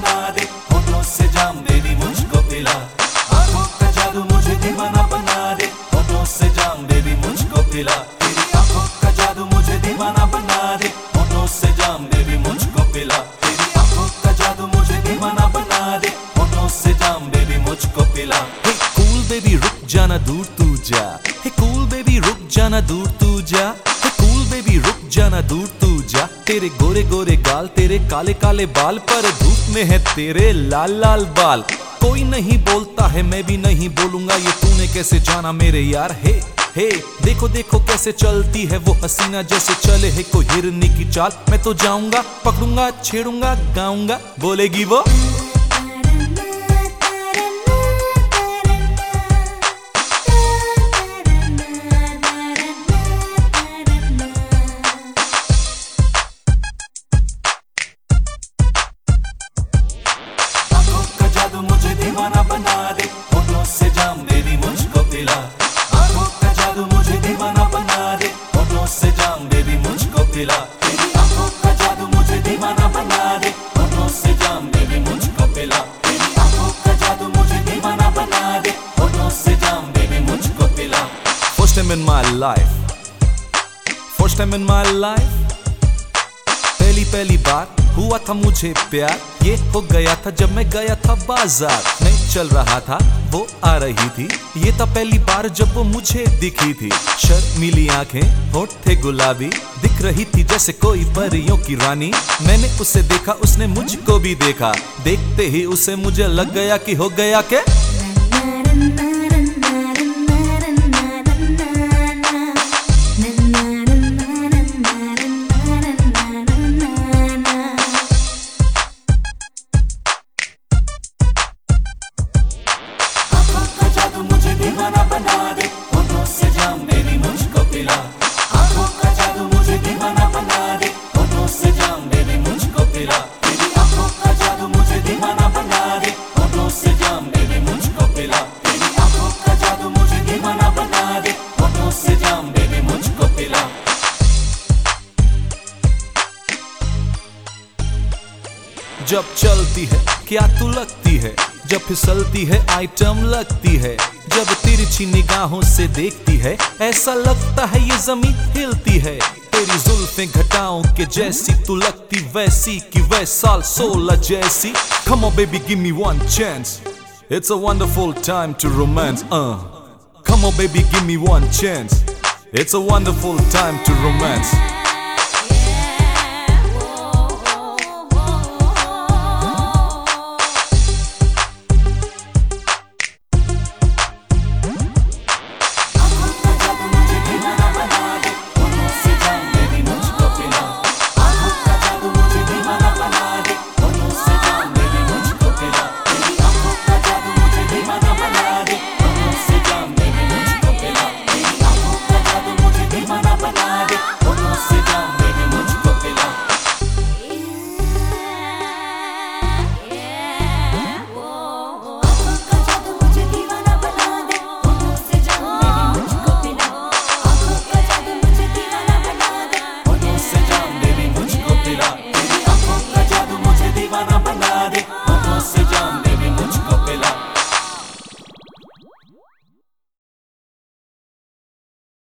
बना दे होठों से जाम बेबी मुझको पिला। आँखों का जादू मुझे दीवाना बना दे होठों से जाम बेबी मुझको पिला। तेरी आँखों का जादू मुझे दीवाना बना दे होठों से जाम बेबी मुझको पिला। तेरी आँखों का जादू मुझे दीवाना बना दे होठों से जाम बेबी मुझको पिला। हे कूल बेबी, रुक जाना दूर तू जा। हे कूल बेबी, रुक जाना दूर तू जा। हे कूल बेबी, रुक जाना दूर तेरे गोरे गोरे गाल, तेरे काले काले बाल, पर धूप में है तेरे लाल लाल बाल। कोई नहीं बोलता है, मैं भी नहीं बोलूँगा, ये तूने कैसे जाना मेरे यार? हे हे, देखो देखो कैसे चलती है वो हसीना, जैसे चले है कोई हिरनी की चाल। मैं तो जाऊँगा, पकड़ूँगा, छेड़ूँगा, गाऊँगा, बोलेगी वो? Time in my life. First time in my life. पहली पहली बार हुआ था मुझे प्यार। ये हो गया था जब मैं गया था बाज़ार। मैं चल रहा था, वो आ रही थी। ये था पहली बार जब वो मुझे दिखी थी। शर्मीली आँखें, होठ थे गुलाबी। दिख रही थी जैसे कोई परियों की रानी। मैंने उसे देखा, उसने मुझको भी देखा। देखते ही उसे मुझे लग गया कि हो गया क्या? जब चलती है क्या तू लगती है जब फिसलती है आइटम लगती है जब तिरछी निगाहों से देखती है ऐसा लगता है ये ज़मीन हिलती है तेरी जुल्फें घटाओं के जैसी तू लगती वैसी कि वह साल सोलह जैसी Come on baby give me one chance It's a wonderful time to romance uh. Come on baby give me one chance It's a wonderful time to romance